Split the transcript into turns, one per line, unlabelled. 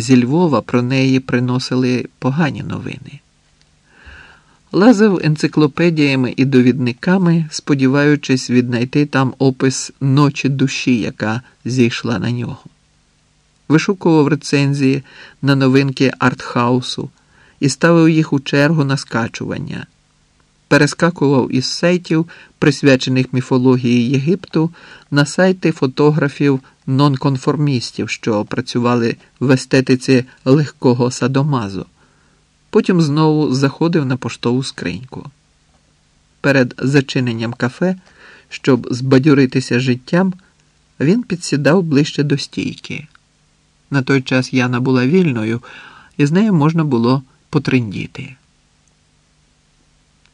зі Львова про неї приносили погані новини. Лазив енциклопедіями і довідниками, сподіваючись віднайти там опис ночі душі, яка зійшла на нього. Вишукував рецензії на новинки артхаусу і ставив їх у чергу на скачування. Перескакував із сайтів, присвячених міфології Єгипту, на сайти фотографів нонконформістів, що працювали в естетиці легкого садомазу. Потім знову заходив на поштову скриньку. Перед зачиненням кафе, щоб збадьоритися життям, він підсідав ближче до стійки. На той час Яна була вільною, і з нею можна було потриндіти.